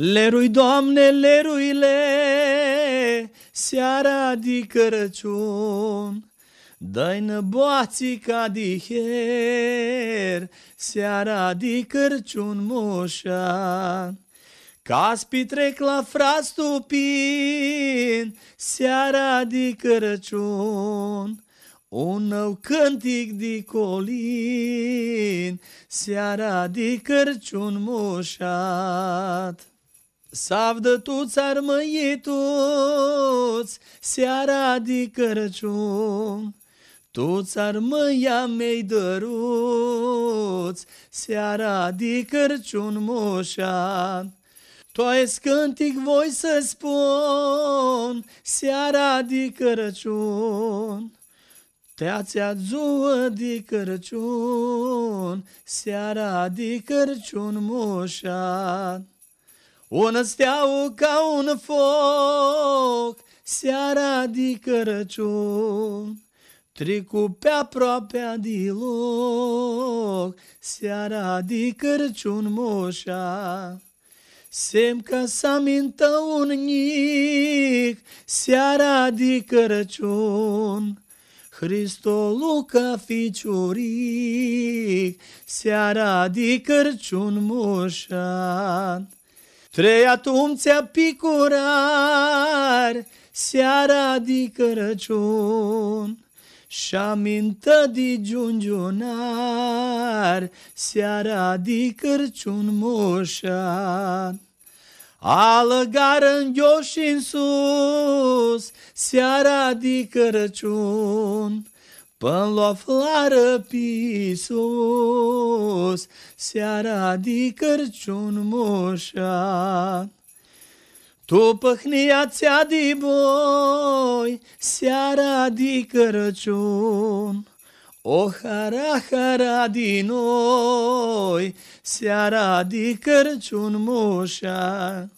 Lerui, Doamne, leruile, seara de Crăciun, Dă-i boațica de her, seara de Crăciun moșa. Ca-ți petrec la frastupin, seara de Crăciun, un nou cântic de colin, seara de Crăciun moșat. Savdă tu țar măituți, seara de Crăciun, tu țar măia mei dăruți, seara de Crăciun moșat. Tu ai cântic voi să spun, seara de Crăciun. Te-ați azuă de Crăciun, seara de Crăciun moșat. Un steau ca un foc, seara de Crăciun. Tricu pe aproape de loc, seara de Crăciun moșa. Sem că să mintă un nic, seara de Crăciun. Hristolu ca ficiuric, seara de Crăciun moșa. Trei atum ți-a picurar, seara de Crăciun. Și amintă de giungiunar, seara de Crăciun moșa. Alăgar în jos și în sus, seara de Crăciun. Până la flară pisus, seara de Crăciun moșa. Tu păhnia ți-a de boi, seara de Crăciun. O hara, hara din noi, seara de Crăciun moșa.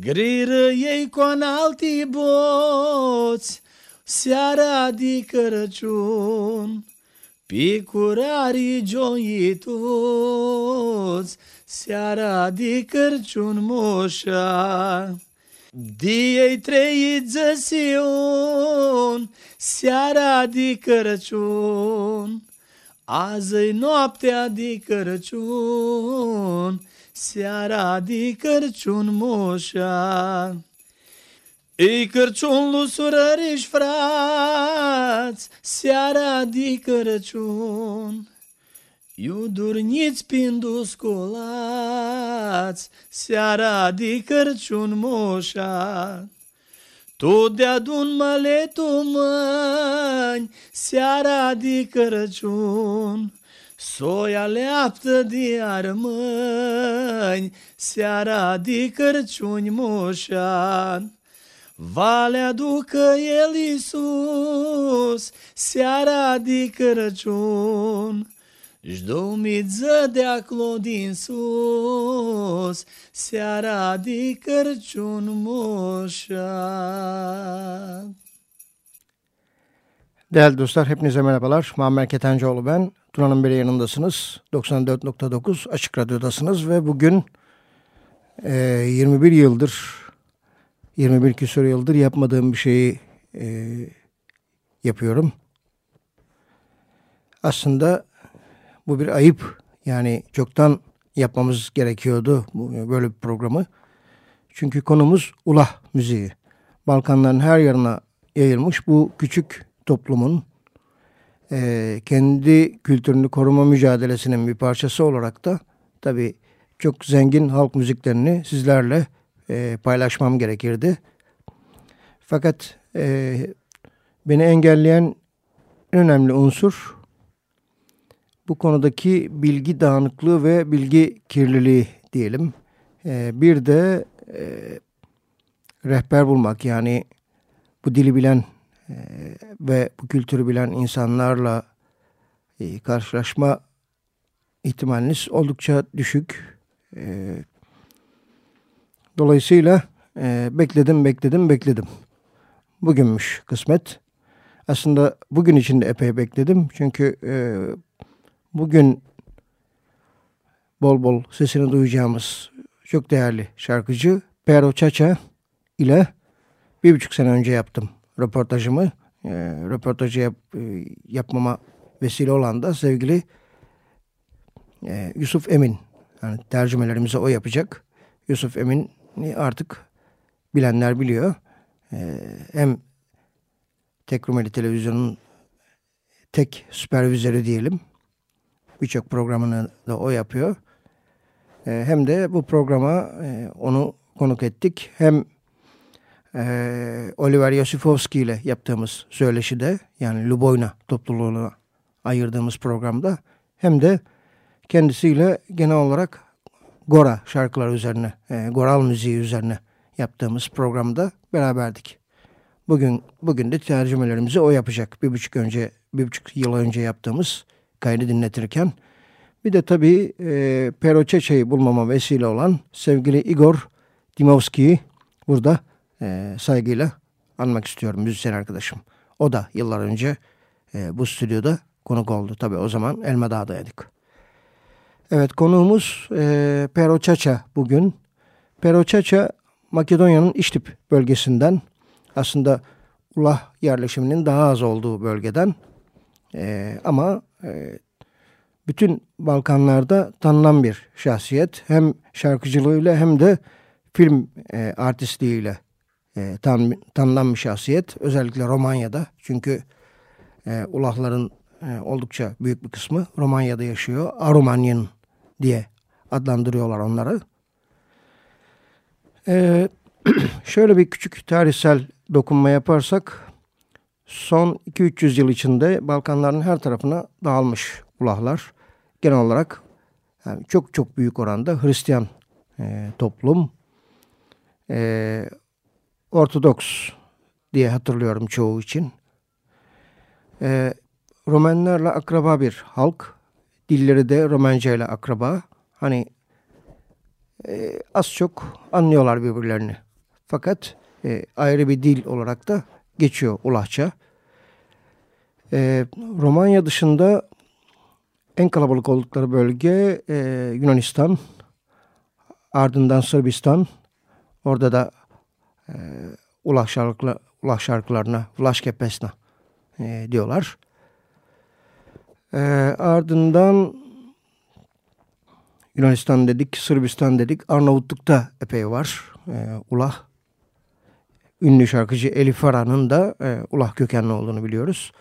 Griră ei cu alti boți, seara de Crăciun. Picurarii joituți, seara de Crăciun moșa. Diei trei zăsiun, seara de Crăciun. Azi-i noaptea de Crăciun, seara de Crăciun moșa. Ei Crăciun lu surăriși frați, seara de Crăciun. Iudurniți pindusculați, seara de Crăciun moșa. Tu de-adun măletul mâni, seara de Crăciun. Soia leaptă de armâni, seara de Crăciun moșa. Valea ducă el Iisus, seara de Crăciun. Jdomiță de acolo din sus, seara de Crăciun moșat. Değerli dostlar hepinize merhabalar. Muammer Ketencoğlu ben. Tuna'nın biri yanındasınız. 94.9 Açık Radyo'dasınız ve bugün e, 21 yıldır 21 küsur yıldır yapmadığım bir şeyi e, yapıyorum. Aslında bu bir ayıp. Yani çoktan yapmamız gerekiyordu böyle bir programı. Çünkü konumuz ulah müziği. Balkanların her yerine yayılmış bu küçük toplumun e, kendi kültürünü koruma mücadelesinin bir parçası olarak da tabii çok zengin halk müziklerini sizlerle e, paylaşmam gerekirdi. Fakat e, beni engelleyen en önemli unsur bu konudaki bilgi dağınıklığı ve bilgi kirliliği diyelim. E, bir de e, rehber bulmak yani bu dili bilen e, ve bu kültürü bilen insanlarla e, karşılaşma ihtimaliniz oldukça düşük. E, dolayısıyla e, bekledim, bekledim, bekledim. Bugünmüş kısmet. Aslında bugün için de epey bekledim. Çünkü e, bugün bol bol sesini duyacağımız çok değerli şarkıcı Pero Chacha ile bir buçuk sene önce yaptım röportajımı. E, röportajı yap, e, yapmama vesile olan da sevgili e, Yusuf Emin. Yani tercümelerimizi o yapacak. Yusuf Emin artık bilenler biliyor. E, hem Tek Rumeli Televizyonu'nun tek süpervizörü diyelim. Birçok programını da o yapıyor. E, hem de bu programa e, onu konuk ettik. Hem e, Oliver Yosifovski ile yaptığımız söyleşide yani Luboyna topluluğuna ayırdığımız programda hem de kendisiyle genel olarak Gora şarkılar üzerine, e, Goral müziği üzerine yaptığımız programda beraberdik. Bugün bugün de tercümelerimizi o yapacak. Bir buçuk önce, bir buçuk yıl önce yaptığımız kaydı dinletirken. Bir de tabii e, Pero Çeçe'yi bulmama vesile olan sevgili Igor Dimovski'yi burada e, saygıyla anmak istiyorum müzisyen arkadaşım. O da yıllar önce e, bu stüdyoda konuk oldu. Tabii o zaman Elma Dağ'daydık. Evet konuğumuz e, Pero Çaça bugün. Pero Çaça Makedonya'nın İştip bölgesinden aslında Ulah yerleşiminin daha az olduğu bölgeden e, ama e, bütün Balkanlarda tanınan bir şahsiyet. Hem şarkıcılığıyla hem de film e, artistliğiyle e, tan, tanınan bir şahsiyet. Özellikle Romanya'da çünkü e, Ulahların e, oldukça büyük bir kısmı Romanya'da yaşıyor. Arumanyan diye adlandırıyorlar onları. E, şöyle bir küçük tarihsel dokunma yaparsak son 2-300 yıl içinde Balkanların her tarafına dağılmış ulahlar. Genel olarak yani çok çok büyük oranda Hristiyan e, toplum. E, Ortodoks diye hatırlıyorum çoğu için. E, Romenlerle akraba bir halk. Dilleri de Romence ile akraba. Hani e, az çok anlıyorlar birbirlerini. Fakat e, ayrı bir dil olarak da geçiyor Ulahça. E, Romanya dışında en kalabalık oldukları bölge e, Yunanistan, ardından Sırbistan. Orada da e, Ulah, şarkılar, Ulah şarkılarına Vlaške Pesna e, diyorlar. E, ardından Yunanistan dedik, Sırbistan dedik. Arnavutluk'ta epey var. E, Ulah. Ünlü şarkıcı Elif Farah'ın da e, Ulah kökenli olduğunu biliyoruz.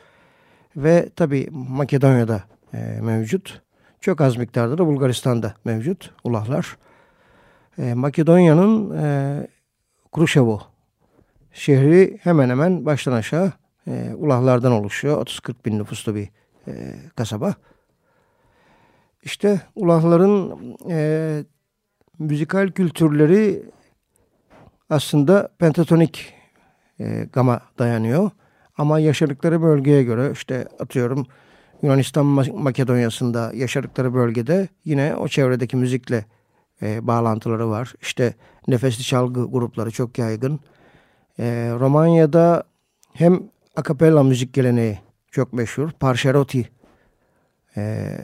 Ve tabi Makedonya'da e, mevcut. Çok az miktarda da Bulgaristan'da mevcut Ulahlar. E, Makedonya'nın e, Kruşevo şehri hemen hemen baştan aşağı e, Ulahlardan oluşuyor. 30-40 bin nüfuslu bir e, kasaba. İşte Ulahların e, müzikal kültürleri aslında pentatonik e, gama dayanıyor. Ama yaşadıkları bölgeye göre işte atıyorum Yunanistan Makedonya'sında yaşadıkları bölgede yine o çevredeki müzikle e, bağlantıları var. İşte nefesli çalgı grupları çok yaygın. E, Romanya'da hem akapella müzik geleneği çok meşhur. Parşeroti e,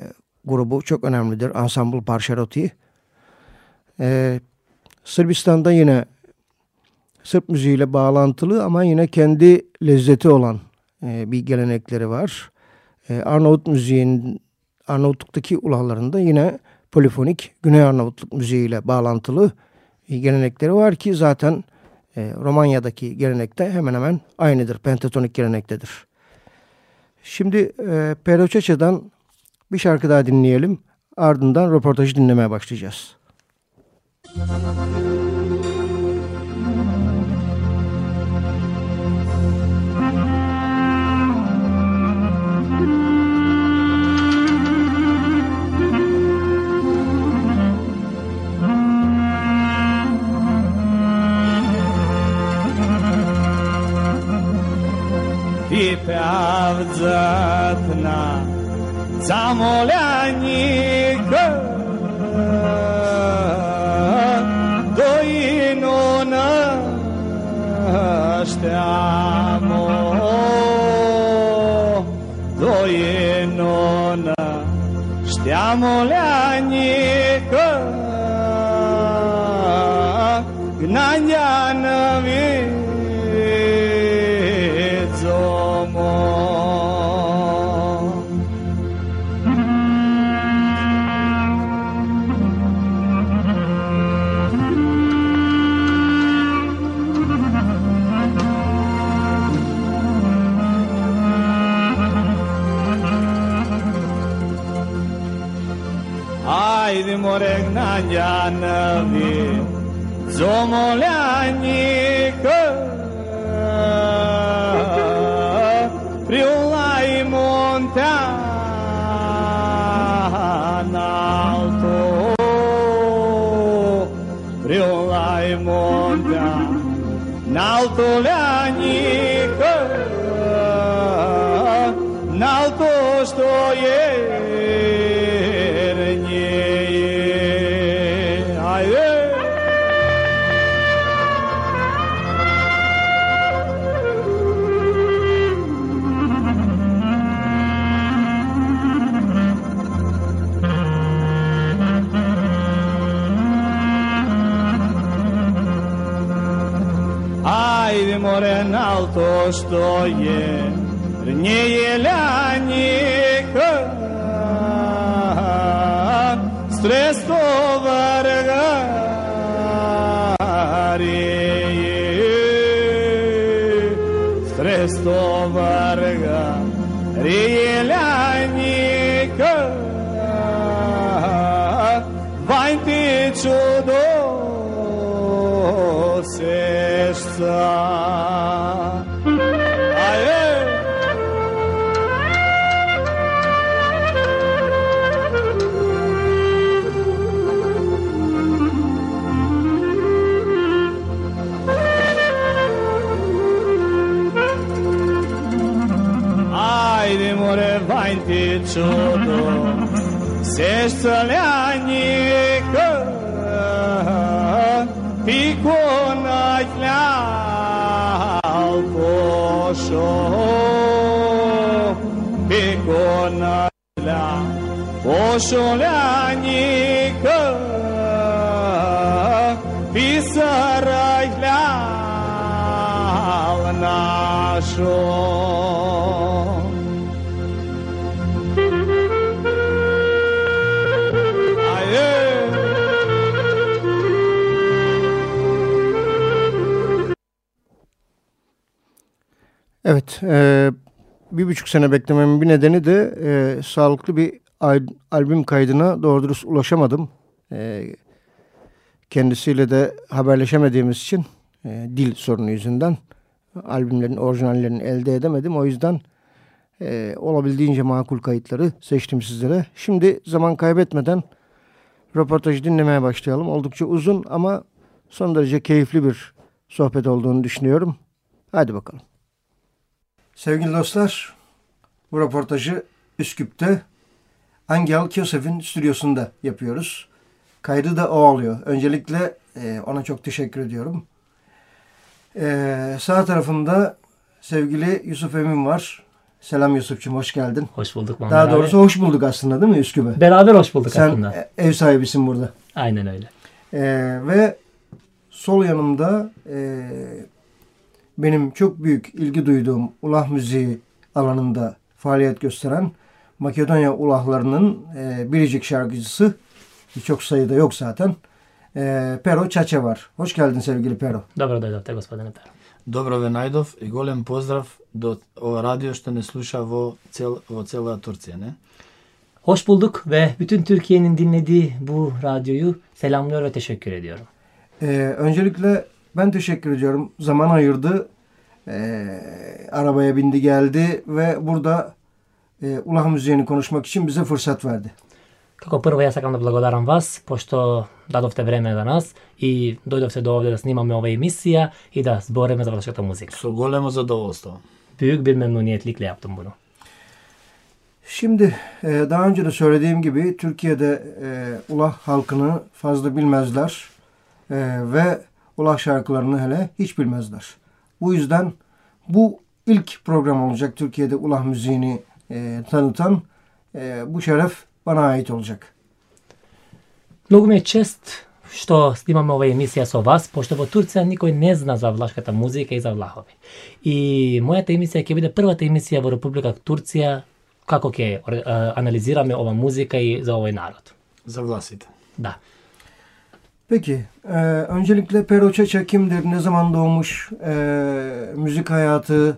grubu çok önemlidir. Ensemble Parşeroti. E, Sırbistan'da yine Sırp müziğiyle bağlantılı ama yine kendi lezzeti olan e, bir gelenekleri var. E, Arnavut müziğin Arnavutluk'taki ulalarında yine polifonik Güney Arnavutluk müziğiyle bağlantılı gelenekleri var ki zaten e, Romanya'daki gelenekte hemen hemen aynıdır. Pentatonik gelenektedir. Şimdi e, Peroçeçe'den bir şarkı daha dinleyelim. Ardından röportajı dinlemeye başlayacağız. Müzik певдзат на замоляника. Do inona штямо do inona штямоляника lanika на вир mañana vi somos la nica priula y montana alto priula y montana alto la то, что вернее ляника, стресс то варгарее, стресс то варгарее ляника, вань ты чудо сердца. чудо, Sestoleanica Picona al poșo Picona la poșoleanică Pisărăi la nașul Evet, e, bir buçuk sene beklememin bir nedeni de e, sağlıklı bir albüm kaydına doğru dürüst ulaşamadım. E, kendisiyle de haberleşemediğimiz için e, dil sorunu yüzünden albümlerin orijinallerini elde edemedim. O yüzden e, olabildiğince makul kayıtları seçtim sizlere. Şimdi zaman kaybetmeden röportajı dinlemeye başlayalım. Oldukça uzun ama son derece keyifli bir sohbet olduğunu düşünüyorum. Hadi bakalım. Sevgili dostlar, bu röportajı Üsküp'te Angel Kyosef'in stüdyosunda yapıyoruz. Kaydı da o alıyor. Öncelikle e, ona çok teşekkür ediyorum. E, sağ tarafında sevgili Yusuf Emin var. Selam Yusuf'cum hoş geldin. Hoş bulduk Muhammed Daha abi. doğrusu hoş bulduk aslında değil mi Üsküp'e? Beraber hoş bulduk Sen aslında. e, ev sahibisin burada. Aynen öyle. E, ve sol yanımda e, benim çok büyük ilgi duyduğum ulah müziği alanında faaliyet gösteren Makedonya ulahlarının e, biricik şarkıcısı çok sayıda yok zaten. E, Pero Çaça var. Hoş geldin sevgili Pero. Dobro da te gospodine Pero. Dobro ve najdov i golem pozdrav do o radyo što ne sluša vo, cel, vo cela Turcija ne? Hoş bulduk ve bütün Türkiye'nin dinlediği bu radyoyu selamlıyor ve teşekkür ediyorum. Ee, öncelikle ben teşekkür ediyorum. Zaman ayırdı. E, arabaya bindi geldi ve burada e, ulah müziğini konuşmak için bize fırsat verdi. Kako prvo ja sakam da blagodaram vas, pošto dadovte vreme za nas i dojdovte do ovde da snimame ova emisija i da zboreme za vašата muzika. Со големо задоволство. Büyük bir memnuniyetle yaptım bunu. Şimdi e, daha önce de söylediğim gibi Türkiye'de e, ulah halkını fazla bilmezler E, ve ulah şarkılarını hele hiç bilmezler. Bu yüzden bu ilk program olacak Türkiye'de ulah müziğini e, tanıtan e, bu şeref bana ait olacak. Mnogo mi je čest što snimamo ova emisija sa vas, pošto vo Turcija nikoj ne zna za vlaškata muzika i za vlahovi. I moja ta emisija će biti prvata emisija vo Republika Turcija kako ke uh, analizirame ova muzika i za ovaj narod. За власите. Da. Peki, e, öncelikle Peroçeça kimdir, ne zaman doğmuş, e, müzik hayatı,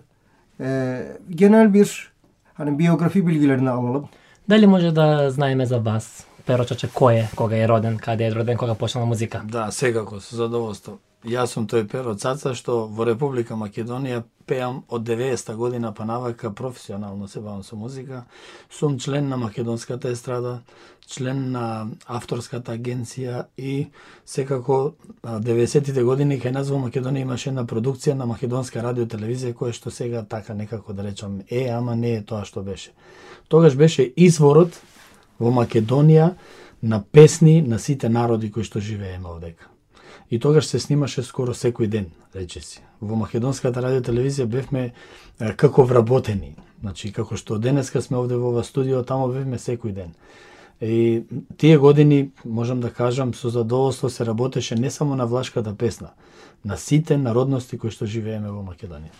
e, genel bir hani biyografi bilgilerini alalım. Da li može da znajme za vas Pero Čače ko je, koga je roden, kada je roden, koga počela muzika? Da, svega ko su. Јас сум тој Перо Цаца што во Република Македонија пеам од 90-та година па навака професионално се бавам со музика. Сум член на Македонската естрада, член на авторската агенција и секако 90-тите години кај нас во Македонија имаше една продукција на Македонска радио телевизија која што сега така некако да речам е, ама не е тоа што беше. Тогаш беше изворот во Македонија на песни на сите народи кои што живееме овдека. И тогаш се снимаше скоро секој ден, рече си. Во Македонската радио телевизија бевме е, како вработени. Значи, како што денеска сме овде во ова студио, тамо бевме секој ден. И тие години, можам да кажам, со задоволство се работеше не само на влашката песна, на сите народности кои што живееме во Македонија.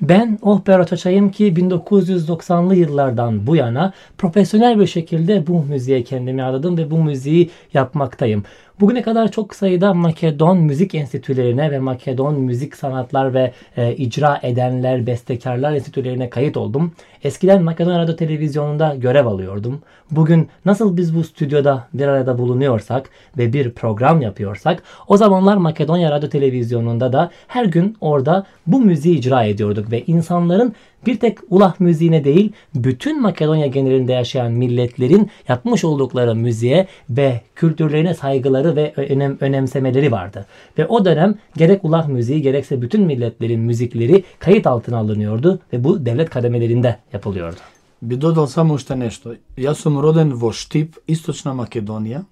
Ben Oh Pero ki 1990'lı yıllardan bu yana profesyonel bir şekilde bu müziğe kendimi adadım ve bu müziği yapmaktayım. Bugüne kadar çok sayıda Makedon müzik enstitülerine ve Makedon müzik sanatlar ve e, icra edenler, bestekarlar enstitülerine kayıt oldum. Eskiden Makedon Radyo Televizyonu'nda görev alıyordum. Bugün nasıl biz bu stüdyoda bir arada bulunuyorsak ve bir program yapıyorsak o zamanlar Makedonya Radyo Televizyonu'nda da her gün orada bu müziği icra ediyorduk ve insanların bir tek ulah müziğine değil bütün Makedonya genelinde yaşayan milletlerin yapmış oldukları müziğe ve kültürlerine saygıları ve önem, önemsemeleri vardı. Ve o dönem gerek ulah müziği gerekse bütün milletlerin müzikleri kayıt altına alınıyordu ve bu devlet kademelerinde yapılıyordu. Би додал само уште нешто. Јас сум роден во Штип, Источна Македонија,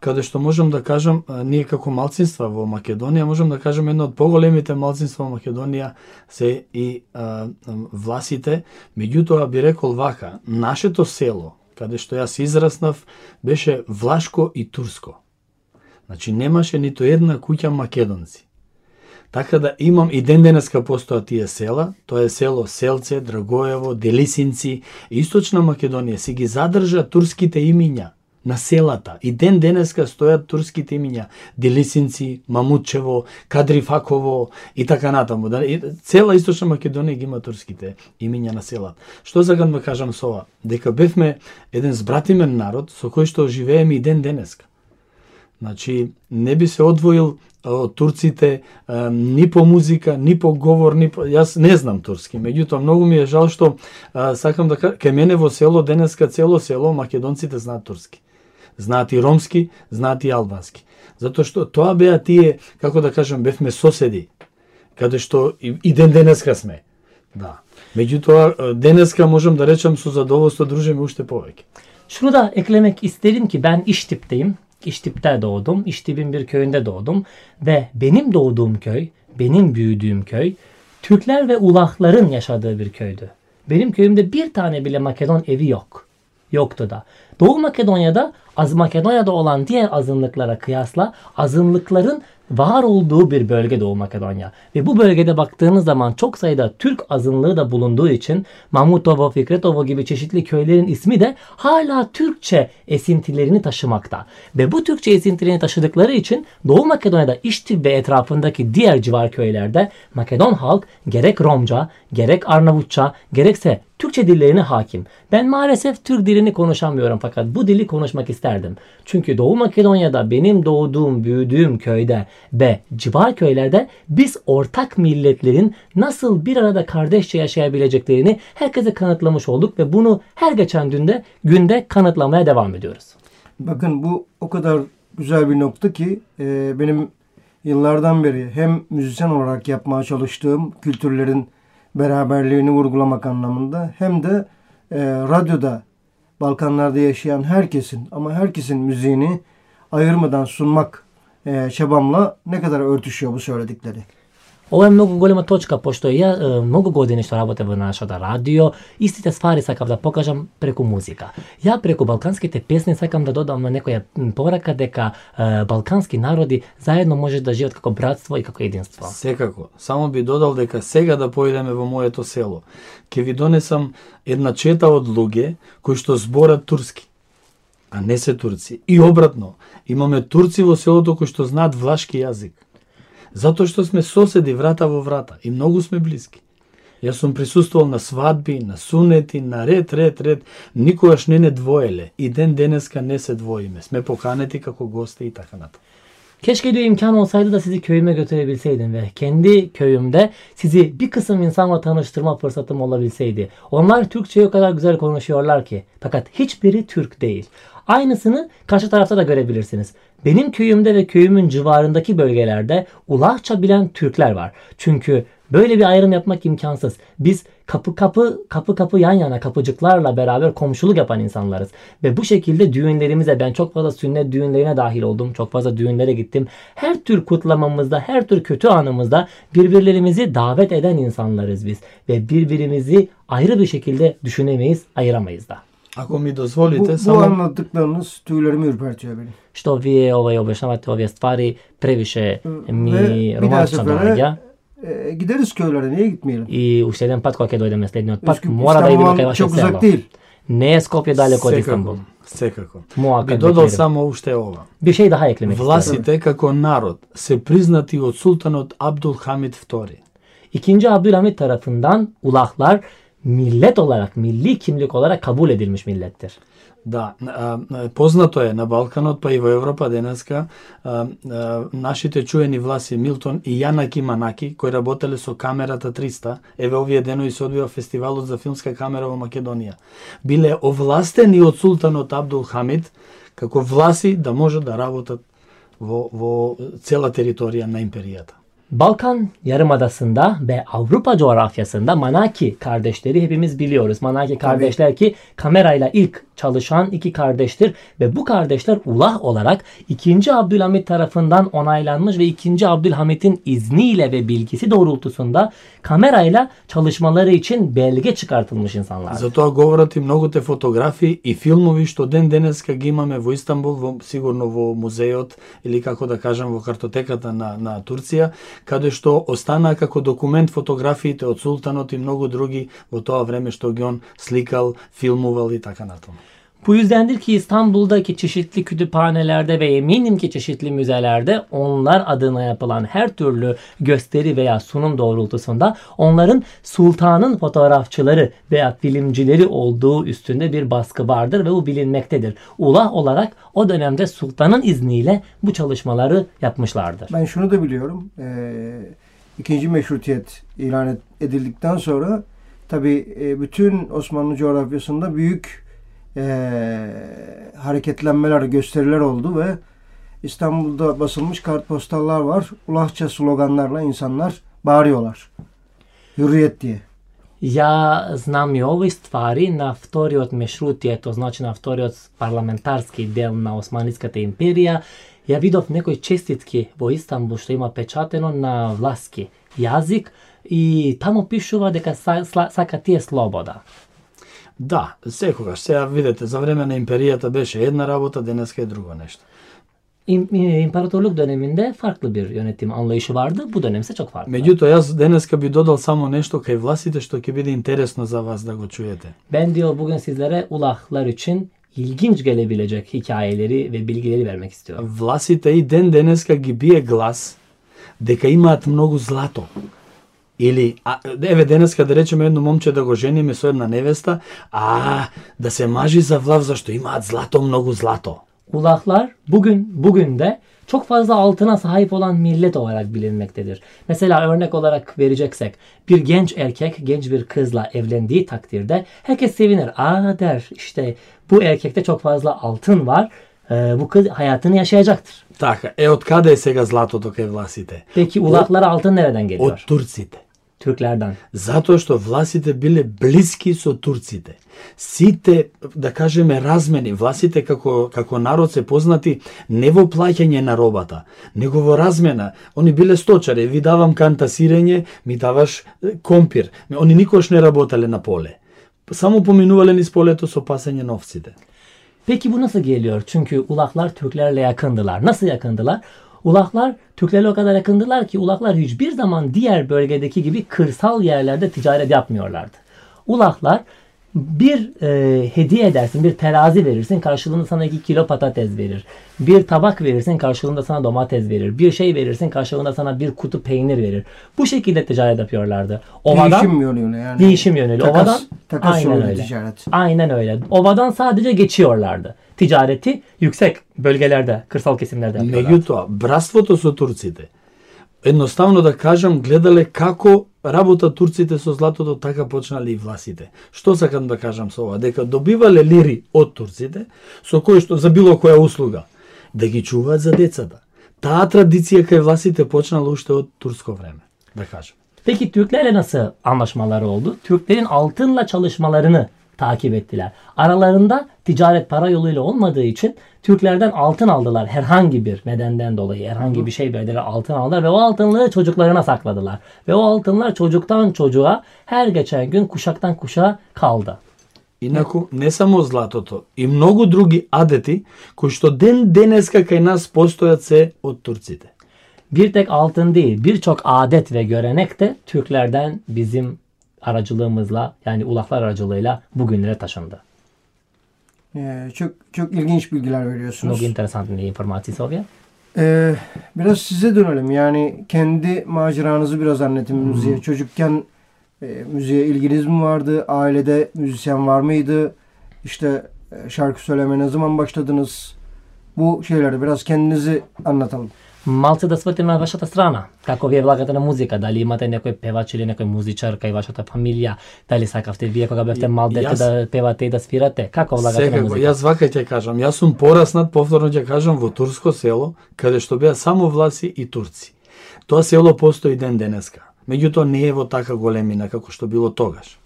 каде што можам да кажам, ние како малцинства во Македонија, можам да кажам едно од поголемите малцинства во Македонија се и а, власите, меѓутоа би рекол вака, нашето село, каде што јас израснав, беше влашко и турско. Значи немаше ниту една куќа македонци. Така да имам и ден денеска постојат тие села, тоа е село Селце, Драгоево, Делисинци, Источна Македонија си ги задржа турските имиња на селата. И ден денеска стојат турските имиња Делисинци, Мамутчево, Кадрифаково и така натаму. Да, и цела Источна Македонија ги има турските имиња на селата. Што сакам да кажам со ова? Дека бевме еден збратимен народ со кој што живееме и ден денеска. Значи, не би се одвоил од турците ни по музика, ни по говор, ни по... Јас не знам турски, меѓутоа многу ми е жал што сакам да кажам, кај мене во село, денеска цело село, македонците знаат турски. Знаат и ромски, знаат и албански. Затоа што тоа беа тие, како да кажам, бевме соседи, каде што и, и ден денеска сме. Да. Меѓутоа, денеска можам да речам со задоволство дружиме уште повеќе. Şunu da eklemek isterim ki ben İştip'teyim. İştip'te doğdum. İştip'in bir köyünde doğdum. Ve benim doğduğum köy, benim büyüdüğüm köy Türkler ve Ulahların yaşadığı bir köydü. Benim köyümde bir tane bile Makedon evi yok. Yoktu da. Doğu Makedonya'da Az Makedonya'da olan diğer azınlıklara kıyasla azınlıkların var olduğu bir bölge Doğu Makedonya. Ve bu bölgede baktığınız zaman çok sayıda Türk azınlığı da bulunduğu için Mamutovo, Fikretovo gibi çeşitli köylerin ismi de hala Türkçe esintilerini taşımakta. Ve bu Türkçe esintilerini taşıdıkları için Doğu Makedonya'da İştiv ve etrafındaki diğer civar köylerde Makedon halk gerek Romca, gerek Arnavutça, gerekse Türkçe dillerine hakim. Ben maalesef Türk dilini konuşamıyorum fakat bu dili konuşmak isterdim. Çünkü Doğu Makedonya'da benim doğduğum, büyüdüğüm köyde ve civar köylerde biz ortak milletlerin nasıl bir arada kardeşçe yaşayabileceklerini herkese kanıtlamış olduk ve bunu her geçen günde günde kanıtlamaya devam ediyoruz. Bakın bu o kadar güzel bir nokta ki e, benim yıllardan beri hem müzisyen olarak yapmaya çalıştığım kültürlerin beraberliğini vurgulamak anlamında hem de e, radyoda Balkanlarda yaşayan herkesin ama herkesin müziğini ayırmadan sunmak e, çabamla ne kadar örtüşüyor bu söyledikleri. Ова е многу голема точка, пошто ја е, многу години што работя во нашата радио, истите ствари сакам да покажам преку музика. Ја преку балканските песни сакам да додам на некоја порака дека е, балкански народи заедно може да живеат како братство и како единство. Секако. Само би додал дека сега да поидеме во моето село. Ке ви донесам една чета од луѓе кои што зборат турски а не се турци. И обратно, имаме турци во селото кои што знаат влашки јазик. Затоа што сме соседи врата во врата и многу сме блиски. Јас сум присуствувал на свадби, на сунети, на ред, ред, ред. Никогаш не не двоеле. И ден денеска не се двоиме. Сме поканети како гости и така натаму. Keşke diyor imkan olsaydı da sizi köyüme götürebilseydim ve kendi köyümde sizi bir kısım insanla tanıştırma fırsatım olabilseydi. Onlar Türkçeyi o kadar güzel konuşuyorlar ki fakat hiçbiri Türk değil. Aynısını karşı tarafta da görebilirsiniz. Benim köyümde ve köyümün civarındaki bölgelerde Ulahça bilen Türkler var. Çünkü böyle bir ayrım yapmak imkansız. Biz kapı kapı kapı kapı yan yana kapıcıklarla beraber komşuluk yapan insanlarız. Ve bu şekilde düğünlerimize ben çok fazla sünnet düğünlerine dahil oldum. Çok fazla düğünlere gittim. Her tür kutlamamızda, her tür kötü anımızda birbirlerimizi davet eden insanlarız biz. Ve birbirimizi ayrı bir şekilde düşünemeyiz, ayıramayız da. Ако ми дозволите, Бу, само... Буам натикнано с Туилермир партија били. Што вие овај објаснавате овие ствари, превише ми романска доаѓа. Ги дадеш кјоларе, не гитмиле. И уште еден пат кога ќе дојдеме следниот пат, мора да идеме кај ваше село. Не е Скопје далеко од Истанбул. Секако. Моа Би додал само уште ова. Беше и да хајклеме. Власите како народ се признати од султанот Абдул Хамид II. İkinci Abdülhamit tarafından улахлар, millet olarak, milli kimlik olarak kabul edilmiş millettir. Да, познато е на Балканот, па и во Европа денеска, нашите чуени власи Милтон и Јанаки Манаки, кои работеле со камерата 300, еве овие денови се одвива фестивалот за филмска камера во Македонија, биле овластени од султанот Абдул Хамид како власи да може да работат во, во цела територија на империјата. Balkan Yarımadası'nda ve Avrupa coğrafyasında Manaki kardeşleri hepimiz biliyoruz. Manaki kardeşler ki kamerayla ilk çalışan iki kardeştir ve bu kardeşler ulah olarak 2. Abdülhamit tarafından onaylanmış ve 2. Abdülhamit'in izniyle ve bilgisi doğrultusunda kamerayla çalışmaları için belge çıkartılmış insanlar. Затоа говорат и многуте фотографии и филмови што ден денеска ги имаме во Истанбул, во, сигурно во музеот или како да кажам во картотеката на, на Турција, каде што останаа како документ фотографиите од султанот и многу други во тоа време што ги он сликал, филмувал и така натаму. Bu yüzdendir ki İstanbul'daki çeşitli kütüphanelerde ve eminim ki çeşitli müzelerde onlar adına yapılan her türlü gösteri veya sunum doğrultusunda onların sultanın fotoğrafçıları veya filmcileri olduğu üstünde bir baskı vardır ve bu bilinmektedir. Ulah olarak o dönemde sultanın izniyle bu çalışmaları yapmışlardır. Ben şunu da biliyorum. E, ikinci meşrutiyet ilan edildikten sonra tabi bütün Osmanlı coğrafyasında büyük e, hareketlenmeler, gösteriler oldu ve İstanbul'da basılmış kartpostallar var. Ulahça sloganlarla insanlar bağırıyorlar. Hürriyet diye. Ja znam i ovoj stvari na vtoriot mešrutije, to znači na vtoriot parlamentarski del na Osmanijskata imperija. Ja vidov nekoj čestitki vo Istanbul što ima pečateno na vlaski jazik i tamo pišuva deka sa, sla, saka tije sloboda. Да, секогаш. Сега видете, за време на империјата беше една работа, денеска е друго нешто. Импаратолог да ја фарклбир јонетим анлеш варда буденем се чок фарк. Меѓутоа јас денеска би додал само нешто кај власите што ќе биде интересно за вас да го чуете. Бен дио буген сизлере улахлар учин илгинч геле билежек хикајелери ве билгилери вермек истиот. Власите и ден денеска ги бие глас дека имаат многу злато. злато. Или, а, еве денеска да речеме едно момче да го жениме со една невеста, а да се мажи за влав зашто имаат злато, многу злато. Ulahlar bugün bugün de çok fazla altına sahip olan millet olarak bilinmektedir. Mesela örnek olarak vereceksek bir genç erkek genç bir kızla evlendiği takdirde herkes sevinir. Aa der işte bu erkekte çok fazla altın var. Ee, bu kız hayatını yaşayacaktır. Така, е од каде е сега златото кај власите? Peki ulahlara altın nereden Од geliyor? турците. Türklerden. Затоа што власите биле блиски со турците. Сите, да кажеме, размени, власите како, како народ се познати не во плаќање на робата, него во размена. Они биле сточари, ви давам канта сирење, ми даваш компир. Они никош не работеле на поле. Само поминувале низ полето со пасење на овците. Peki bu nasıl geliyor? Çünkü ulaklar Türklerle yakındılar. Nasıl yakındılar? Ulaklar Türklerle o kadar yakındılar ki ulaklar hiçbir zaman diğer bölgedeki gibi kırsal yerlerde ticaret yapmıyorlardı. Ulaklar bir e, hediye edersin, bir terazi verirsin, karşılığında sana 2 kilo patates verir. Bir tabak verirsin, karşılığında sana domates verir. Bir şey verirsin, karşılığında sana bir kutu peynir verir. Bu şekilde ticaret yapıyorlardı. Ovadan, değişim yönüyle yani. Değişim yönüyle. Takas, Ovadan, takas aynen öyle. ticaret. Aynen öyle. Ovadan sadece geçiyorlardı. Ticareti yüksek bölgelerde, kırsal kesimlerde yapıyorlardı. Međutim, bratstvo to su Turcide. Jednostavno da kažem, gledale kako работа турците со златото, така почнале и власите. Што сакам да кажам со ова? Дека добивале лири од турците, со кои што за било која услуга, да ги чуваат за децата. Таа традиција кај власите почнала уште од турско време, да кажам. Peki Türklerle nasıl anlaşmaları oldu? Türklerin altınla çalışmalarını takip ettiler. Aralarında ticaret para yoluyla olmadığı için Türklerden altın aldılar. Herhangi bir nedenden dolayı herhangi bir şey verdiler altın aldılar ve o altınları çocuklarına sakladılar. Ve o altınlar çocuktan çocuğa her geçen gün kuşaktan kuşağa kaldı. Инаку, не само златото, и многу други адети, кои што ден денеска кај нас постојат се од турците. Bir tek altın değil birçok adet ve görenek de Türklerden bizim aracılığımızla yani ulaklar aracılığıyla bugünlere taşındı. Ee, çok çok ilginç bilgiler veriyorsunuz. Çok enteresan informasyonu Sofya. Ee, biraz size dönelim. Yani kendi maceranızı biraz anlatın hmm. Çocukken e, müziğe ilginiz mi vardı? Ailede müzisyen var mıydı? İşte e, şarkı söylemeye ne zaman başladınız? Bu şeyleri biraz kendinizi anlatalım. Малце да свртиме на вашата страна. Како вие влагате на музика? Дали имате некој певач или некој музичар кај вашата фамилија? Дали сакавте вие кога бевте мал дете Јас- да певате и да свирате? Како влагате на Секако, музика? јас вака ќе кажам, јас сум пораснат, повторно ќе кажам, во турско село, каде што беа само власи и турци. Тоа село постои ден денеска. Меѓутоа не е во така големина како што било тогаш.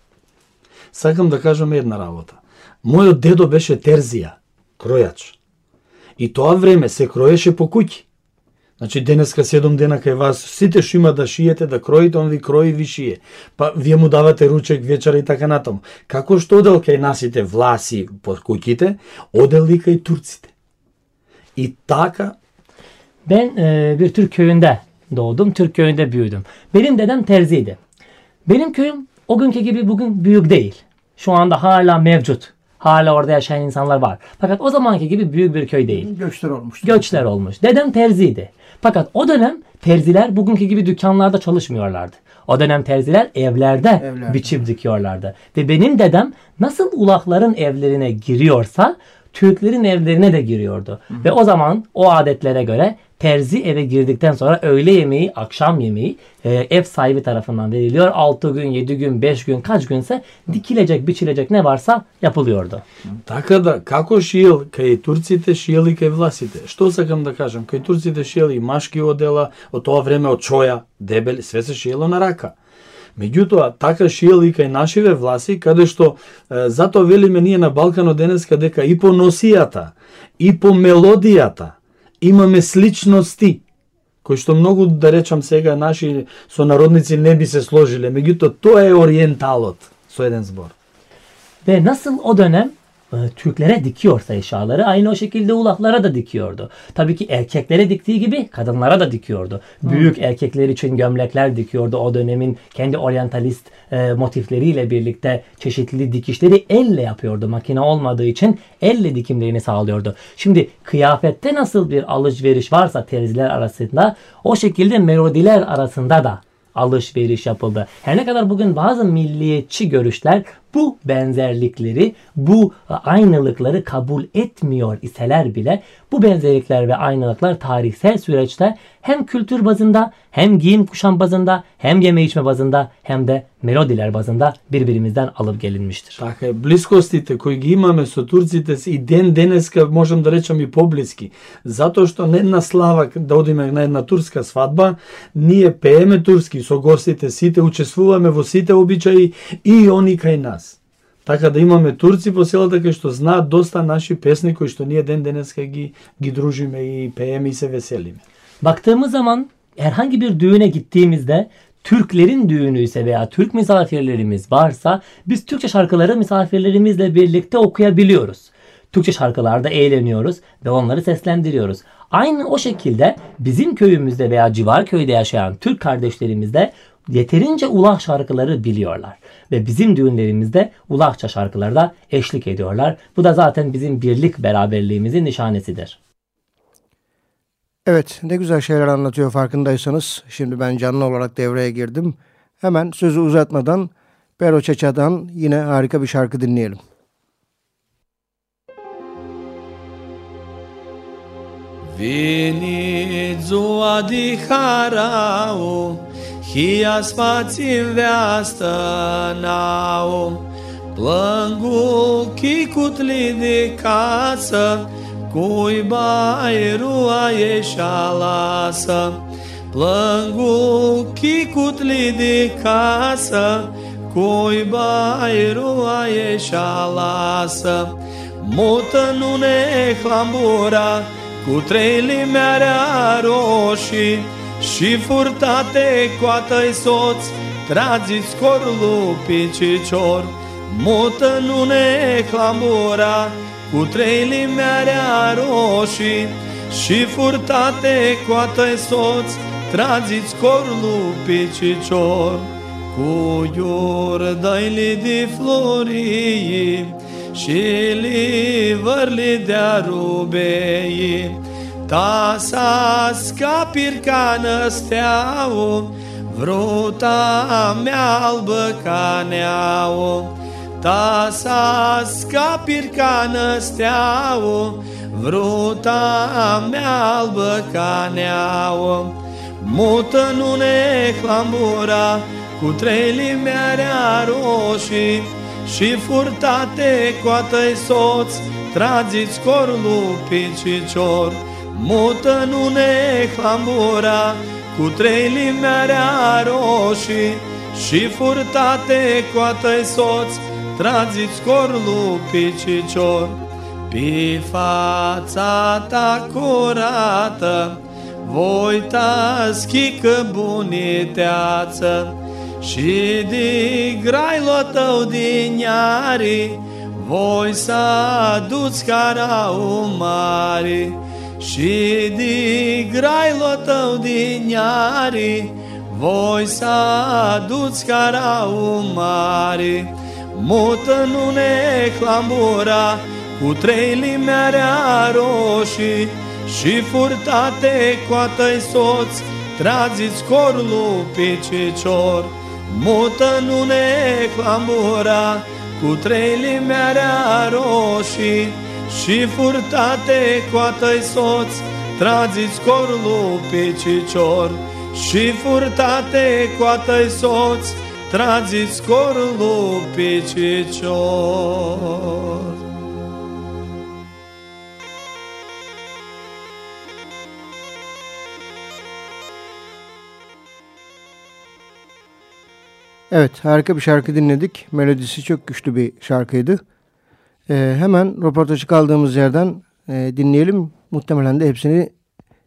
Сакам да кажам една работа. Мојот дедо беше терзија, кројач. И тоа време се кроеше по куќи. Значи денеска седум дена кај вас, сите што има да шиете, да кроите, он ви крои ви шие. Па вие му давате ручек вечера и така натаму. Како што одел кај насите власи по куќите, одел и кај турците. И така Ben e, bir Türk köyünde doğdum. Türk köyünde büyüdüm. Benim dedem terziydi. Benim köyüm o günkü gibi bugün büyük değil. Şu anda hala mevcut. Hala orada yaşayan insanlar var. Fakat o zamanki gibi büyük bir köy değil. Göçler olmuştu. göçler olmuş. Dedem terziydi. Fakat o dönem terziler bugünkü gibi dükkanlarda çalışmıyorlardı. O dönem terziler evlerde, Evlerde. biçim dikiyorlardı. Ve benim dedem nasıl ulakların evlerine giriyorsa Türklerin evlerine de giriyordu. Ve o zaman o adetlere göre terzi eve girdikten sonra öğle yemeği, akşam yemeği e, ev sahibi tarafından veriliyor. 6 gün, 7 gün, 5 gün, kaç günse dikilecek, biçilecek ne varsa yapılıyordu. Така да, како шиел кај турците, шиел и кај власите. Што сакам да кажам? Кај турците шиел и машки одела, од тоа време од чоја, дебели, све се шиело на рака. Меѓутоа, така шиел и кај нашиве власи, каде што е, затоа велиме ние на Балканот денеска дека и по носијата, и по мелодијата имаме сличности кои што многу да речам сега наши сонародници не би се сложиле. Меѓутоа тоа е ориенталот со еден збор. Ve nasıl o dönem Türklere dikiyorsa eşyaları aynı o şekilde ulaklara da dikiyordu. Tabii ki erkeklere diktiği gibi kadınlara da dikiyordu. Büyük erkekler için gömlekler dikiyordu. O dönemin kendi oryantalist e, motifleriyle birlikte çeşitli dikişleri elle yapıyordu. Makine olmadığı için elle dikimlerini sağlıyordu. Şimdi kıyafette nasıl bir alışveriş varsa terziler arasında o şekilde melodiler arasında da alışveriş yapıldı. Her ne kadar bugün bazı milliyetçi görüşler bu benzerlikleri, bu e, aynılıkları kabul etmiyor iseler bile bu benzerlikler ve aynılıklar tarihsel süreçte hem kültür bazında hem giyim kuşam bazında hem yeme içme bazında hem de melodiler bazında birbirimizden alıp gelinmiştir. Така е, блискостите кои ги имаме со турците се и ден денеска можам да речам и поблиски. Затоа што на една слава да одиме на една турска свадба, ние пееме турски со гостите, сите учествуваме во сите обичаи и они кај нас. Така да имаме турци по селата кај што знаат доста наши песни кои што ние ден денеска ги ги дружиме и пееме и се веселиме. Baktığımız zaman herhangi bir düğüne gittiğimizde Türklerin düğünü ise veya Türk misafirlerimiz varsa biz Türkçe şarkıları misafirlerimizle birlikte okuyabiliyoruz. Türkçe şarkılarda eğleniyoruz ve onları seslendiriyoruz. Aynı o şekilde bizim köyümüzde veya civar köyde yaşayan Türk kardeşlerimiz de yeterince ulak şarkıları biliyorlar. Ve bizim düğünlerimizde ulakça şarkılarda eşlik ediyorlar. Bu da zaten bizim birlik beraberliğimizin nişanesidir. Evet ne güzel şeyler anlatıyor farkındaysanız. Şimdi ben canlı olarak devreye girdim. Hemen sözü uzatmadan Bero Çeça'dan yine harika bir şarkı dinleyelim. Vini zua di harau, Χίας πατσιμβιάστα de πλάγκου κικουτλί δικάτσα, cuiba erua ieșalasă, plângu chicutli de casă, cuiba erua ieșalasă, mută nu ne hlambura, cu trei limearea roșii, și furtate coată-i soț, tragiți corul picicior, mută nu ne clamura, cu trei limeare roșii. Și furtate coată-i soț, tragiți corul picicior, cu iur dai de florii, și livărli de-a rubei, ta sa scapir ca năsteau, vruta mea albă ca neau. Ta sa scapir ca năsteau, vruta mea albă ca neau. Mută nu ne clambura, cu trei limearea roșii, și furtate coată-i soț, tragiți corul picicior, mută nu ne hambura, cu trei limearea roșii, și furtate coată-i soț, tragiți corul picicior. Pe fața ta curată, voi ta schică buniteață, și de grailo tău din iari voi să aduți carau mare și de grailo tău din iari voi să aduți carau mare. Mută nu ne clambura cu trei limearea roșii și furtate coată-i soț tragiți corul picicior. Mută nu ne clambura cu trei limearea roșii și furtate coată-i soț, tragiți corul picicior și furtate coată-i soț, tragiți corul picicior. Evet harika bir şarkı dinledik. Melodisi çok güçlü bir şarkıydı. Ee, hemen röportajı kaldığımız yerden e, dinleyelim. Muhtemelen de hepsini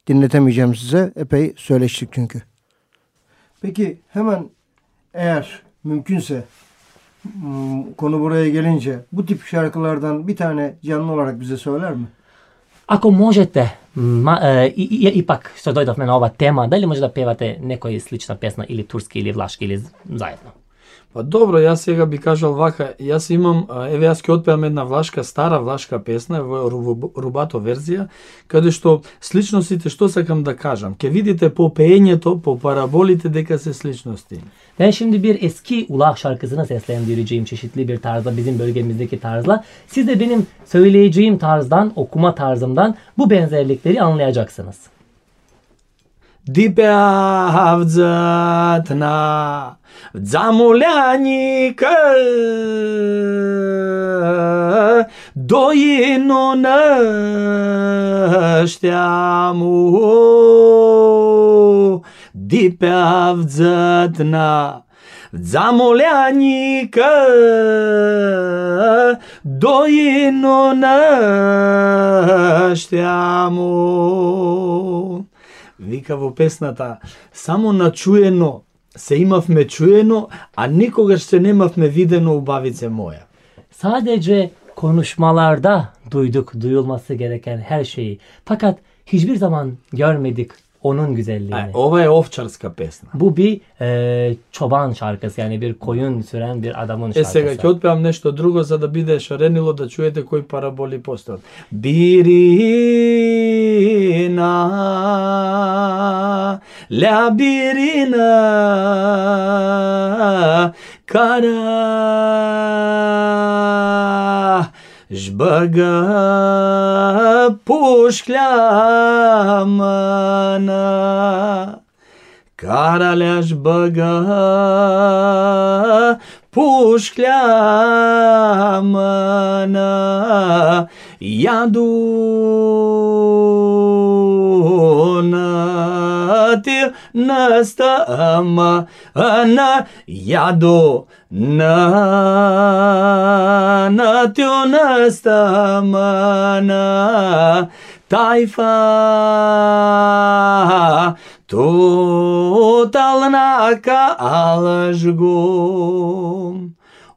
dinletemeyeceğim size. Epey söyleştik çünkü. Peki hemen eğer mümkünse konu buraya gelince bu tip şarkılardan bir tane canlı olarak bize söyler mi? Ako možete, ma, e, ipak što dojdovme na ova tema, da li može da pevate nekoj slična pesma ili turski ili vlaški ili zajedno? Па добро, јас сега би кажал вака, јас имам, а, еве јас ќе отпеам една влашка, стара влашка песна во руб- рубато верзија, каде што сличностите што сакам да кажам, ќе видите по пеењето, по параболите дека се сличности. Ben şimdi bir eski ulak şarkısını seslendireceğim çeşitli bir tarzda bizim bölgemizdeki tarzla. Siz de benim söyleyeceğim tarzdan, okuma tarzımdan bu benzerlikleri anlayacaksınız. Дипявдзатна дзамуляника доино наштяму. Дипявдзатна Замоляника доино наштяму. Вика во песната, само начуено се имавме чуено, а никогаш се немавме видено убавице моја. Sadece konuşmalarda duyduk duyulması gereken her şeyi. Fakat hiçbir zaman görmedik onun güzelliğini. А, ова е овчарска песна. Bu bir e, çoban şarkısı yani bir koyun süren bir adamın Е şarkısı. сега ќе отпеам нешто друго за да биде шаренило да чуете кои параболи постојат. Бирина, ля бирина, кара, жбага пушклямана. Karaляш бага пушклямана јаду На ти настама на јадо на на ти настама на тајфа Тотална калжго.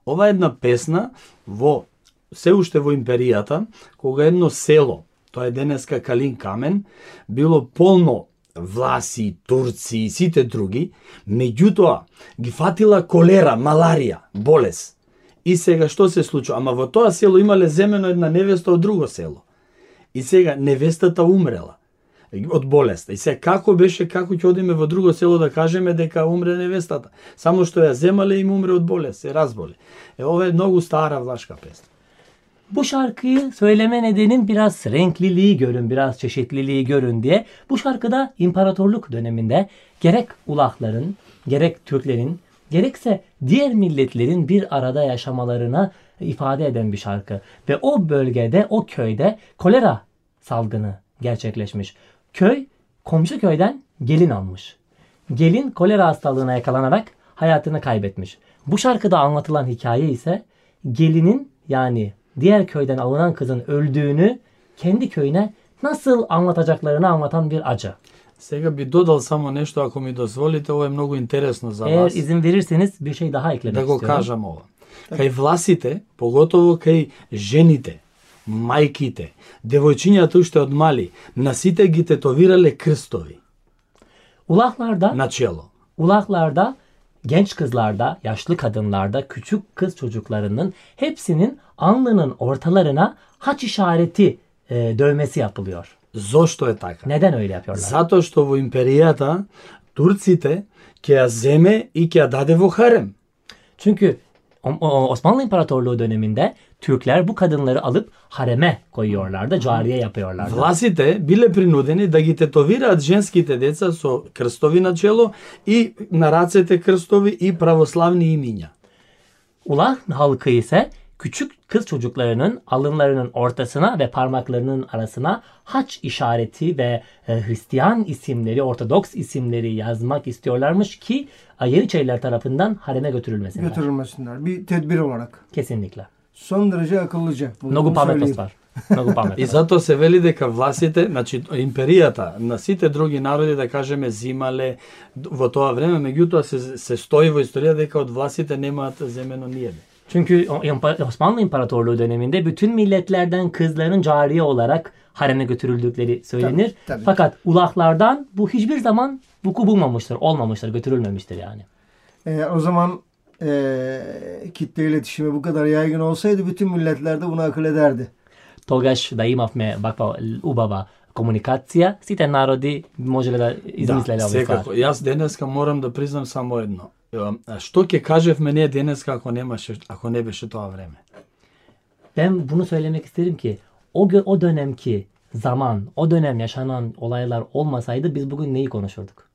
Ова е една песна во се уште во империјата, кога едно село, тоа е денеска Калин Камен, било полно власи, турци и сите други, меѓутоа ги фатила колера, маларија, болест. И сега што се случува? Ама во тоа село имале земено една невеста од друго село. И сега невестата умрела од болест. И се како беше како ќе одиме во друго село да кажеме дека умре невестата. Само што ја земале и им умре од болест, се разболе. Е ова е многу стара влашка песна. Bu şarkıyı söyleme nedenim biraz renkliliği görün, biraz çeşitliliği görün diye. Bu şarkıda imparatorluk döneminde gerek ulakların, gerek Türklerin, gerekse diğer milletlerin bir arada yaşamalarına ifade eden bir şarkı. Ve o bölgede, o köyde kolera salgını gerçekleşmiş. Köy komşu köyden gelin almış. Gelin kolera hastalığına yakalanarak hayatını kaybetmiş. Bu şarkıda anlatılan hikaye ise gelinin yani diğer köyden alınan kızın öldüğünü kendi köyüne nasıl anlatacaklarını anlatan bir acı. Сега би додал само нешто ако ми дозволите, ова е многу интересно за Eğer вас. izin verirseniz bir şey daha eklemek да го istiyorum. кажам ова. Кај власите, поготово кај жените, мајките, девојчињата уште од мали, на сите ги тетовирале крстови Ulaklarda, на чело. ulaklarda genç kızlarda, yaşlı kadınlarda, küçük kız çocuklarının hepsinin alnının ortalarına haç işareti e, dövmesi yapılıyor. Zašto je tako? Neden öyle yapıyorlar? Zato što u imperijata Turcite kja zeme i kja dade vo harem. Çünkü Osmanlı İmparatorluğu döneminde Türkler bu kadınları alıp hareme koyuyorlardı, cariye yapıyorlardı. Власите биле принудени да ги тетовираат женските деца со крстови на чело и на рацете крстови и православни имиња. Ulak halkı ise küçük kız çocuklarının alınlarının ortasına ve parmaklarının arasına haç işareti ve e, Hristiyan isimleri, Ortodoks isimleri yazmak istiyorlarmış ki e, Yeniçeriler tarafından hareme götürülmesinler. Götürülmesinler. Bir tedbir olarak. Kesinlikle. Son derece akıllıca. Bunu Mnogo söyleyeyim. pametnost var. Mnogo И pametnost. затоа се вели дека властите, значи империјата на сите други народи да кажеме зимале во тоа време, меѓутоа се, се стои во историја дека од властите немаат земено ниједе. Çünkü Osmanlı İmparatorluğu döneminde bütün milletlerden kızların cariye olarak hareme götürüldükleri söylenir. Tabii, tabii. Fakat ulaklardan bu hiçbir zaman vuku bulmamıştır, olmamıştır, götürülmemiştir yani. E, o zaman e, kitle iletişimi bu kadar yaygın olsaydı bütün milletler de bunu akıl ederdi. Togaš da imavme bakva ubava komunikacija, svi narodi možele da izmisle da, ovih stvari. Ja danas moram da priznam samo jedno. Ehm, što ke kaževme ne denes kako nemaš, ako ne beše to vreme? Ben bunu söylemek isterim ki o, o dönemki zaman, o dönem yaşanan olaylar olmasaydı biz bugün neyi konuşurduk?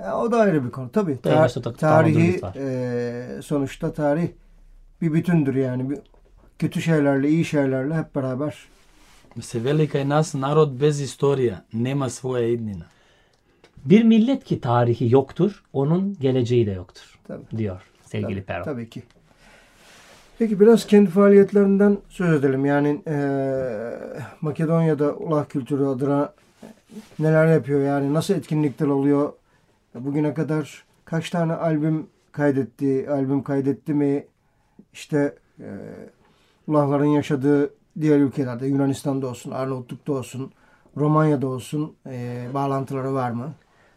Ya, o da ayrı bir konu. Tabii. Tar tarihi e, sonuçta tarih bir bütündür yani. Bir, kötü şeylerle, iyi şeylerle hep beraber. Mesela velika nas narod bez istorija, nema svoje idnina. Bir millet ki tarihi yoktur, onun geleceği de yoktur Tabii. diyor sevgili Tabii, Pero. tabii ki. Peki biraz kendi faaliyetlerinden söz edelim. Yani e, Makedonya'da ulah kültürü adına neler yapıyor? Yani nasıl etkinlikler oluyor? Bugüne kadar kaç tane albüm kaydetti? Albüm kaydetti mi? İşte e, ulahların yaşadığı diğer ülkelerde Yunanistan'da olsun, Arnavutluk'ta olsun, Romanya'da olsun e, bağlantıları var mı?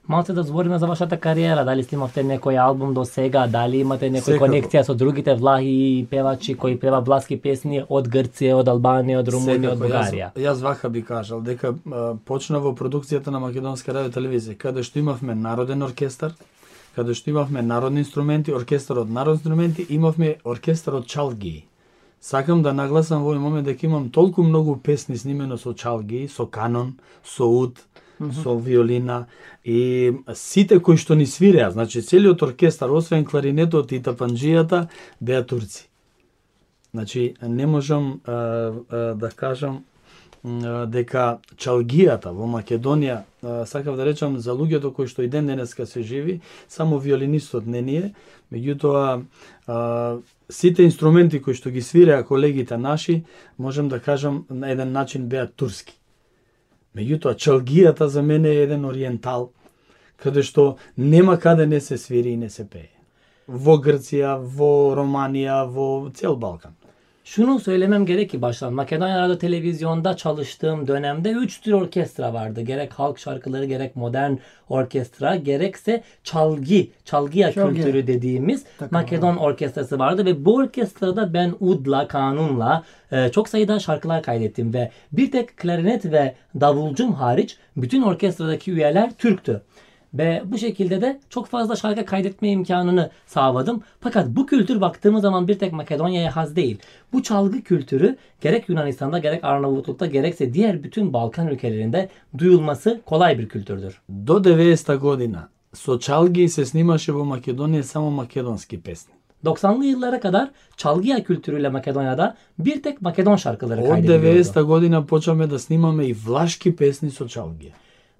Малце да збориме за вашата кариера, дали снимавте некој албум до сега, дали имате некоја Секако. конекција со другите влахи и певачи кои пева власки песни од Грција, од Албанија, од Румунија, од Бугарија. Јас, јас вака би кажал дека а, почна во продукцијата на Македонска радио телевизија, каде што имавме народен оркестар, каде што имавме народни инструменти, оркестар од народни инструменти, имавме оркестар од чалгии. Сакам да нагласам во овој момент дека имам толку многу песни снимено со чалгии, со канон, со -hmm. со виолина и сите кои што ни свиреа, значи целиот оркестар, освен кларинетот и тапанџијата, беа турци. Значи, не можам а, а, да кажам а, дека чалгијата во Македонија, а, сакав да речам за луѓето кои што и ден денеска се живи, само виолинистот не ни е, меѓутоа а, сите инструменти кои што ги свиреа колегите наши, можам да кажам на еден начин беа турски. Меѓутоа, чалгијата за мене е еден ориентал, каде што нема каде не се свири и не се пее. Во Грција, во Романија, во цел Балкан. Şunu söylemem gerek ki baştan. Makedonya Radyo Televizyon'da çalıştığım dönemde 3 tür orkestra vardı. Gerek halk şarkıları, gerek modern orkestra, gerekse çalgı, çalgıya Çalgı. kültürü dediğimiz Takım Makedon orkestrası vardı ve bu orkestrada ben udla, kanunla e, çok sayıda şarkılar kaydettim ve bir tek klarinet ve davulcum hariç bütün orkestradaki üyeler Türktü. Ve bu şekilde de çok fazla şarkı kaydetme imkanını sağladım. Fakat bu kültür baktığımız zaman bir tek Makedonya'ya has değil. Bu çalgı kültürü gerek Yunanistan'da gerek Arnavutluk'ta gerekse diğer bütün Balkan ülkelerinde duyulması kolay bir kültürdür. До 90-та година со чалги се снимаше во Македонија само македонски песни. 90'lı yıllara kadar çalgıya kültürüyle Makedonya'da bir tek Makedon şarkıları Од kaydediliyordu. 90-та година почнаме да снимаме и влашки песни со чалги.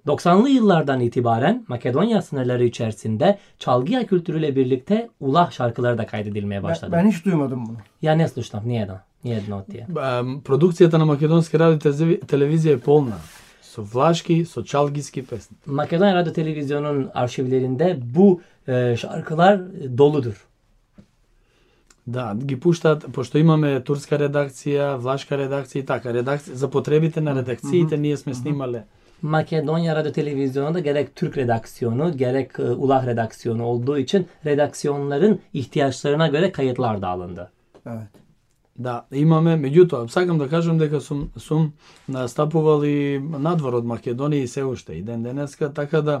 90'lı yıllardan itibaren Makedonya sınırları içerisinde çalgıya kültürüyle birlikte ulah şarkıları da kaydedilmeye Ben, başladı. ben hiç duymadım bunu. Ja ne slušam, nijedan. Nijedno od tije. Ам, Продукцијата на Македонска радио телеви- телевизија е полна со влашки, со чалгиски песни. Makedonya Radyo Televizyonu'nun arşivlerinde bu e, şarkılar e, doludur. Да, ги пуштаат, пошто имаме турска редакција, влашка редакција и така, редакција, за потребите на редакциите ние сме снимале. Makedonya Radyo Televizyonu'nda gerek Türk redaksiyonu gerek Ulah redaksiyonu olduğu için redaksiyonların ihtiyaçlarına göre kayıtlar da alındı. Evet. Да, имаме, меѓутоа, сакам да кажам дека сум сум настапувал и надвор од Македонија и се уште и ден денеска, така да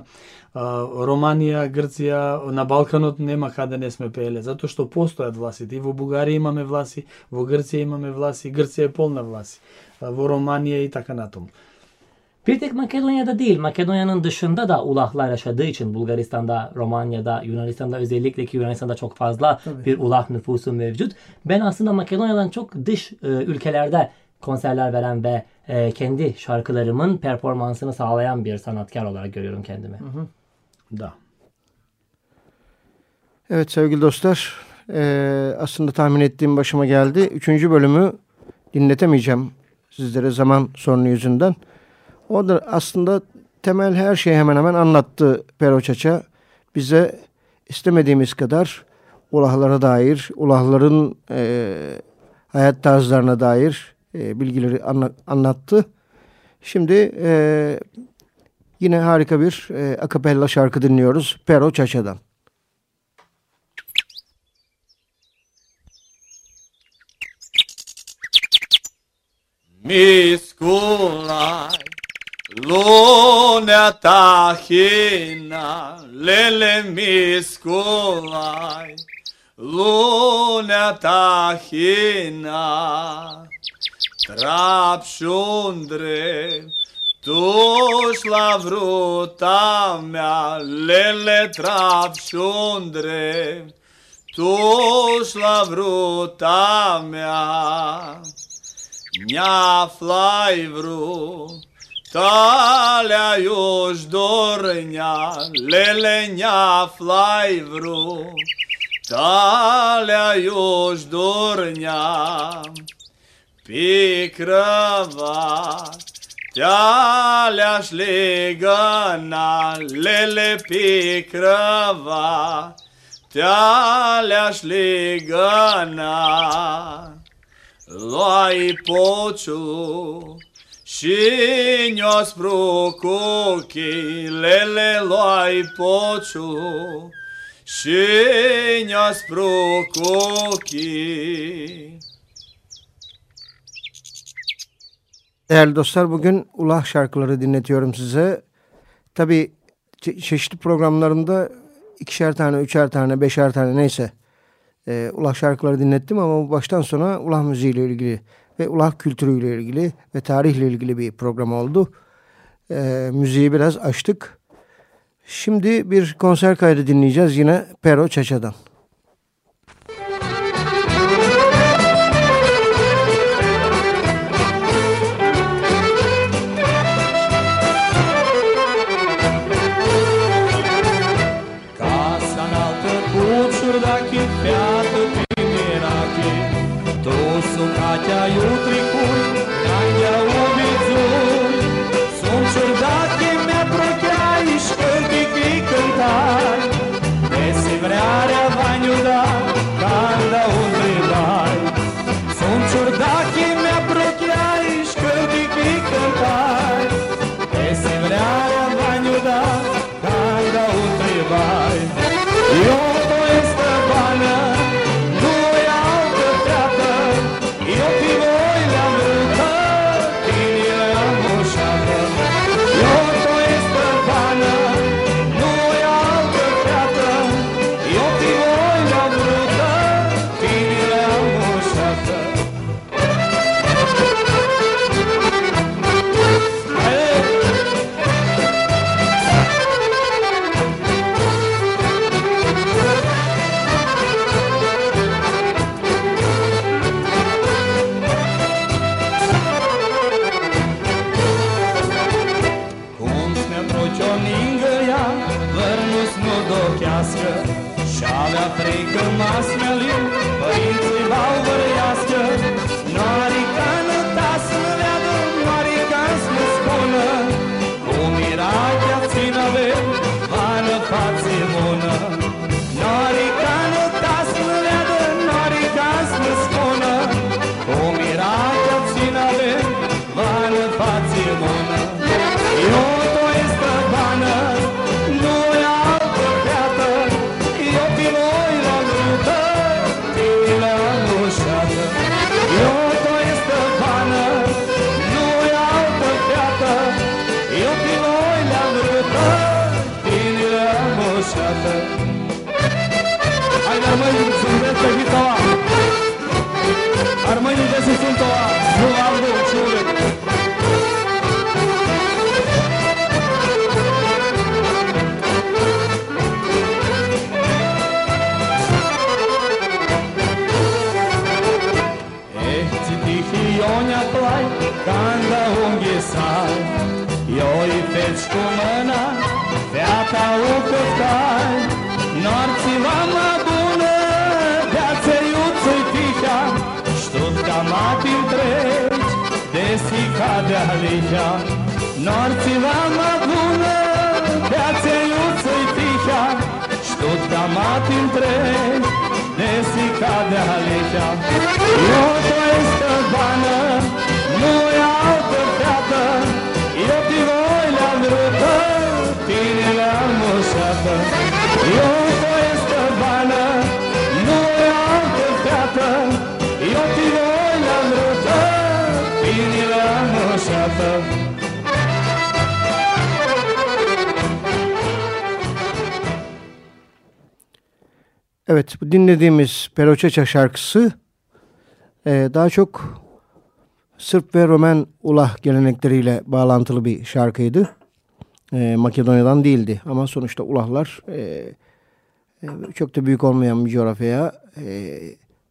а, Романија, Грција, на Балканот нема каде не сме пееле, затоа што постојат власите. И во Бугарија имаме власи, во Грција имаме власи, Грција е полна власи, а, во Романија и така натаму. Bir tek Makedonya'da değil, Makedonya'nın dışında da ulahlar yaşadığı için Bulgaristan'da, Romanya'da, Yunanistan'da özellikle ki Yunanistan'da çok fazla bir ulah nüfusu mevcut. Ben aslında Makedonya'dan çok dış e, ülkelerde konserler veren ve e, kendi şarkılarımın performansını sağlayan bir sanatkar olarak görüyorum kendimi. Da. Evet sevgili dostlar, eee, aslında tahmin ettiğim başıma geldi. Üçüncü bölümü dinletemeyeceğim sizlere zaman sorunu yüzünden. O da aslında temel her şeyi hemen hemen anlattı Pero Çaça. Bize istemediğimiz kadar ulahlara dair, ulahların eee, hayat tarzlarına dair eee, bilgileri anla- anlattı. Şimdi eee, yine harika bir eee akapella şarkı dinliyoruz Pero Çaça'dan. Miskulaj, Λούνια τα λέλε μη σκουλάει, Λούνια τραψούντρε, τους λαβρού λέλε τραψούντρε, τους λαβρού τα φλάιβρου, Таляюш дорня, леленя флайвру, Таляюш дорня, пикрова, Тяляш лигана, леле пикрова, Тяляш лигана, Лай почу, Și njos prukuki, lele luai pociu și prukuki. Değerli dostlar bugün ulah şarkıları dinletiyorum size. Tabi çeşitli programlarımda ikişer tane, üçer tane, beşer tane neyse e, ulah şarkıları dinlettim ama baştan sona ulah müziğiyle ilgili ve ulah kültürüyle ilgili ve tarihle ilgili bir program oldu. E, müziği biraz açtık. Şimdi bir konser kaydı dinleyeceğiz yine Pero Çaça'dan. love. Evet bu dinlediğimiz Peroçeça şarkısı e, daha çok Sırp ve Romen ulah gelenekleriyle bağlantılı bir şarkıydı. E, Makedonya'dan değildi ama sonuçta ulahlar e, çok da büyük olmayan bir coğrafyaya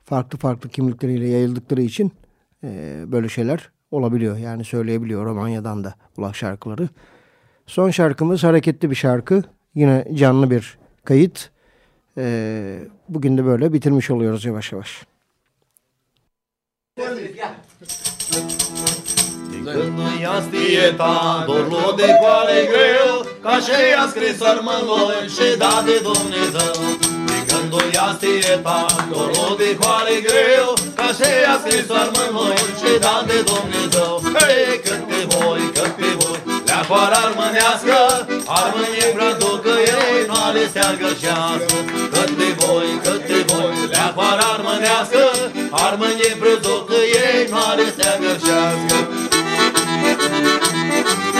farklı farklı kimlikleriyle yayıldıkları için böyle şeyler olabiliyor. Yani söyleyebiliyor Romanya'dan da ulah şarkıları. Son şarkımız hareketli bir şarkı. Yine canlı bir kayıt. Ee, bugün de böyle bitirmiş oluyoruz yavaş yavaş. Când nu ia stieta, dorul de coare greu, ca și i-a scris sărmânloi și da de Dumnezeu. Când nu ia stieta, dorul de coare greu, aceea scrisoar mă voi Și dan de Dumnezeu Hei, cânt pe voi, cânt pe voi Leacoară armânească Armânie brăducă ei Noale steargă și ască Cânt pe voi, cânt pe voi Leacoară armânească Armânie brăducă ei Noale steargă și ască Thank.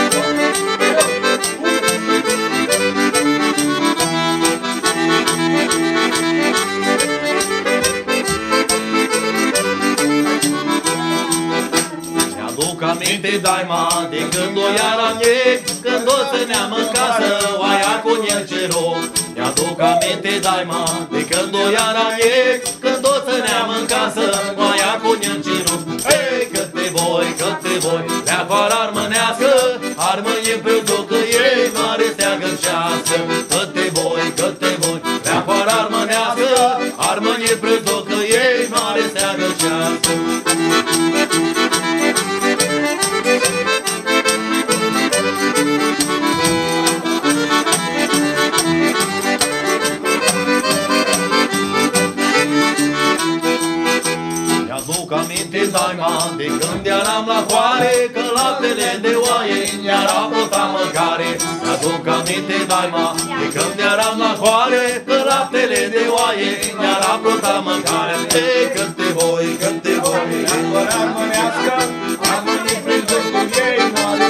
Aminte daima de când o eram mic Când o țineam în casă oaia cu el ce rog Mi-aduc aminte daima de când o eram mic Când o țineam în casă oaia cu el ce rog Hei, cât pe voi, cât pe voi Le afară armânească Armânie pe ducă ei mare steagă șească Cât pe voi, cât pe voi Le afară armânească Armânie pe ducă ei mare steagă șească când eram la coare Că laptele de oaie mi-ar apota mâncare Mi-aduc aminte daima de când eram la coare Că laptele de oaie mi-ar apota mâncare Ei, cât de voi, cât de voi. Fără armânească, armânii prin jurul ei Nu are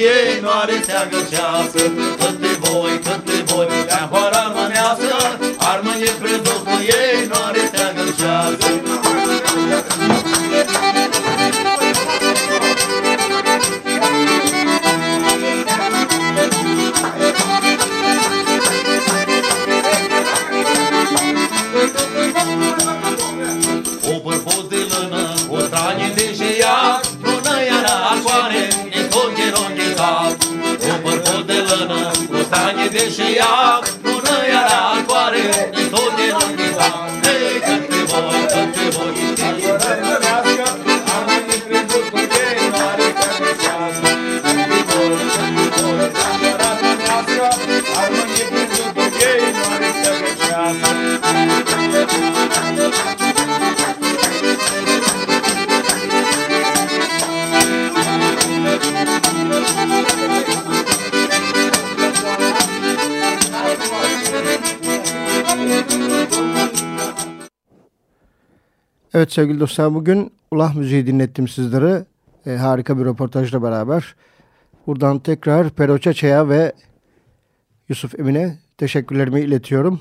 ei nu are seagă ceasă Cât de voi, cât de voi, neahoara armănească Armă e prezut, ei nu are seagă ceasă Shreya Evet sevgili dostlar bugün Ulah Müziği dinlettim sizlere. E, harika bir röportajla beraber. Buradan tekrar Pero Çeçe'ye ve Yusuf Emin'e teşekkürlerimi iletiyorum.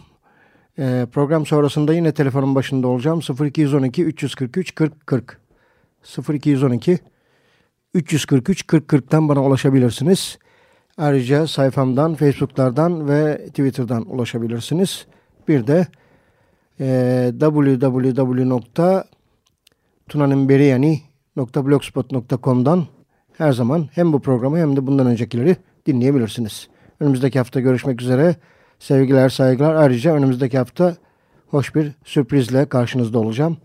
E, program sonrasında yine telefonun başında olacağım. 0212 343 40 40 0212 343 40 40'tan bana ulaşabilirsiniz. Ayrıca sayfamdan, Facebook'lardan ve Twitter'dan ulaşabilirsiniz. Bir de e, www.tunanimberiyani.blogspot.com'dan her zaman hem bu programı hem de bundan öncekileri dinleyebilirsiniz. Önümüzdeki hafta görüşmek üzere. Sevgiler, saygılar. Ayrıca önümüzdeki hafta hoş bir sürprizle karşınızda olacağım.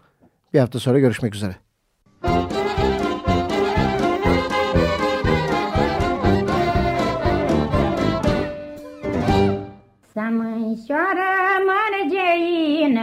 Bir hafta sonra görüşmek üzere.